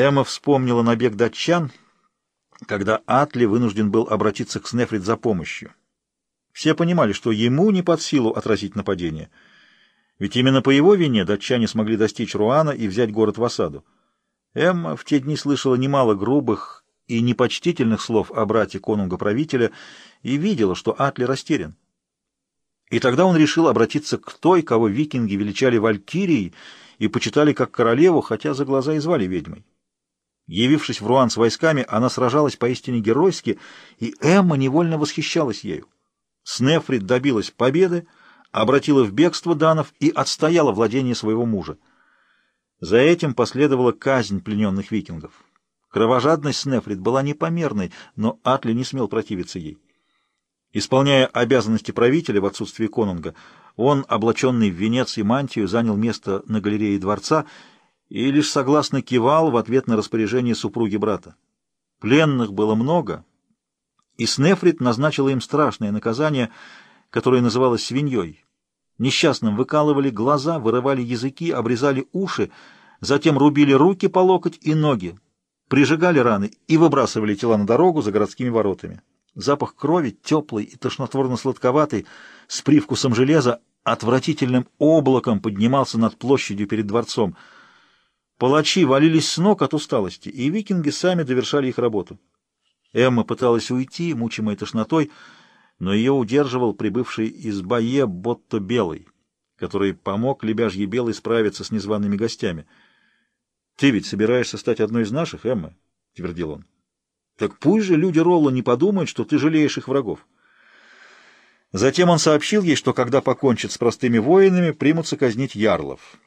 Эмма вспомнила набег датчан, когда Атли вынужден был обратиться к Снефрит за помощью. Все понимали, что ему не под силу отразить нападение, ведь именно по его вине датчане смогли достичь Руана и взять город в осаду. Эмма в те дни слышала немало грубых и непочтительных слов о брате конунга-правителя и видела, что Атли растерян. И тогда он решил обратиться к той, кого викинги величали Валькирией и почитали как королеву, хотя за глаза и звали ведьмой. Явившись в Руан с войсками, она сражалась поистине геройски, и Эмма невольно восхищалась ею. Снефрит добилась победы, обратила в бегство данов и отстояла владение своего мужа. За этим последовала казнь плененных викингов. Кровожадность Снефрит была непомерной, но Атли не смел противиться ей. Исполняя обязанности правителя в отсутствие конунга, он, облаченный в венец и мантию, занял место на галерее дворца и лишь согласно кивал в ответ на распоряжение супруги брата. Пленных было много, и Снефрит назначила им страшное наказание, которое называлось свиньей. Несчастным выкалывали глаза, вырывали языки, обрезали уши, затем рубили руки по локоть и ноги, прижигали раны и выбрасывали тела на дорогу за городскими воротами. Запах крови, теплый и тошнотворно-сладковатый, с привкусом железа, отвратительным облаком поднимался над площадью перед дворцом — Палачи валились с ног от усталости, и викинги сами довершали их работу. Эмма пыталась уйти, мучимая тошнотой, но ее удерживал прибывший из Бае Ботто Белый, который помог Лебяжье Белой справиться с незваными гостями. — Ты ведь собираешься стать одной из наших, Эмма? — твердил он. — Так пусть же люди Ролла не подумают, что ты жалеешь их врагов. Затем он сообщил ей, что когда покончит с простыми воинами, примутся казнить ярлов.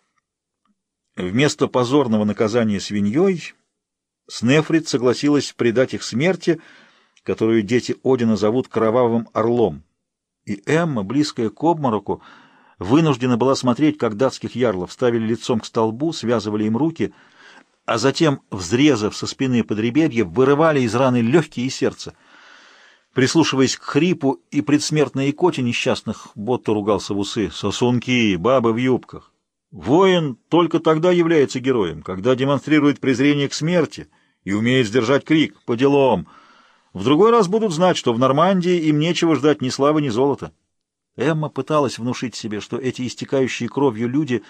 Вместо позорного наказания свиньей Снефрит согласилась предать их смерти, которую дети Одина зовут Кровавым Орлом. И Эмма, близкая к обмороку, вынуждена была смотреть, как датских ярлов ставили лицом к столбу, связывали им руки, а затем, взрезав со спины подреберья, вырывали из раны легкие и сердце. Прислушиваясь к хрипу и предсмертной икоте несчастных, Ботто ругался в усы. «Сосунки, бабы в юбках!» Воин только тогда является героем, когда демонстрирует презрение к смерти и умеет сдержать крик «по делам». В другой раз будут знать, что в Нормандии им нечего ждать ни славы, ни золота. Эмма пыталась внушить себе, что эти истекающие кровью люди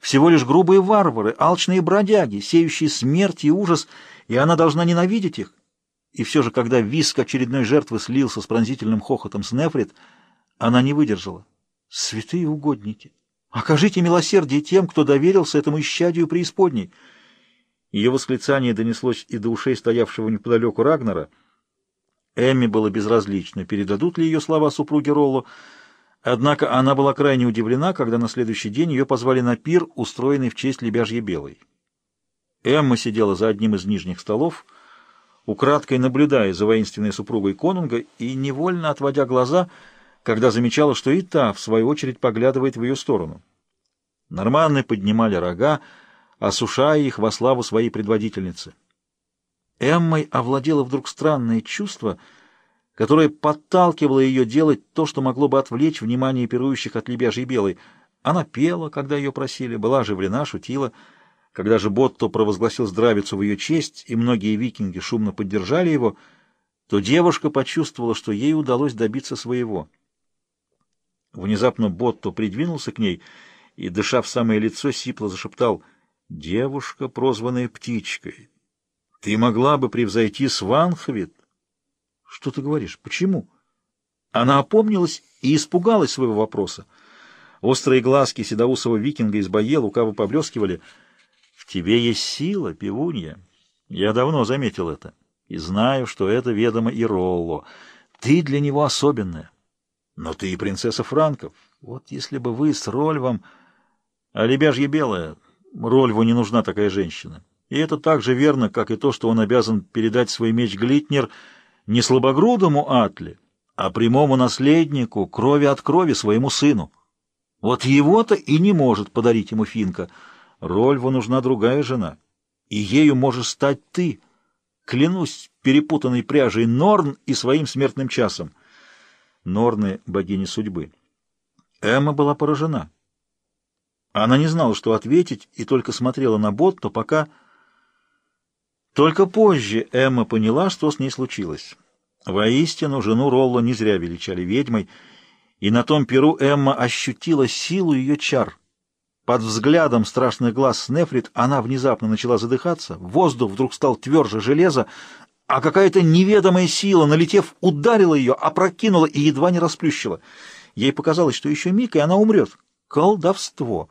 всего лишь грубые варвары, алчные бродяги, сеющие смерть и ужас, и она должна ненавидеть их. И все же, когда виск очередной жертвы слился с пронзительным хохотом с Нефрит, она не выдержала. Святые угодники! Окажите милосердие тем, кто доверился этому исчадию преисподней. Ее восклицание донеслось и до ушей стоявшего неподалеку Рагнера. Эмми было безразлично, передадут ли ее слова супруге Роллу, однако она была крайне удивлена, когда на следующий день ее позвали на пир, устроенный в честь Лебяжьей Белой. Эмма сидела за одним из нижних столов, украдкой наблюдая за воинственной супругой конунга и невольно отводя глаза — когда замечала, что и та, в свою очередь, поглядывает в ее сторону. Норманны поднимали рога, осушая их во славу своей предводительницы. Эммой овладело вдруг странное чувство, которое подталкивало ее делать то, что могло бы отвлечь внимание пирующих от лебяжьей белой. Она пела, когда ее просили, была оживлена, шутила. Когда же Ботто провозгласил здравицу в ее честь, и многие викинги шумно поддержали его, то девушка почувствовала, что ей удалось добиться своего — Внезапно Ботто придвинулся к ней и, дыша в самое лицо, сипло зашептал «Девушка, прозванная Птичкой, ты могла бы превзойти Сванхвит?» «Что ты говоришь? Почему?» Она опомнилась и испугалась своего вопроса. Острые глазки седоусого викинга из Бае лукаво поблескивали. «В тебе есть сила, пивунья. Я давно заметил это и знаю, что это ведомо и Ролло. Ты для него особенная». Но ты и принцесса Франков. Вот если бы вы с Рольвом... А лебяжье белая, Рольву не нужна такая женщина. И это так же верно, как и то, что он обязан передать свой меч Глитнер не слабогрудому Атле, а прямому наследнику, крови от крови, своему сыну. Вот его-то и не может подарить ему Финка. Рольву нужна другая жена, и ею можешь стать ты. Клянусь перепутанной пряжей Норн и своим смертным часом. Норны, богини судьбы. Эмма была поражена. Она не знала, что ответить, и только смотрела на Ботто, пока... Только позже Эмма поняла, что с ней случилось. Воистину, жену Ролло не зря величали ведьмой, и на том перу Эмма ощутила силу ее чар. Под взглядом страшных глаз Снефрит она внезапно начала задыхаться, воздух вдруг стал тверже железа, а какая-то неведомая сила, налетев, ударила ее, опрокинула и едва не расплющила. Ей показалось, что еще миг, и она умрет. Колдовство!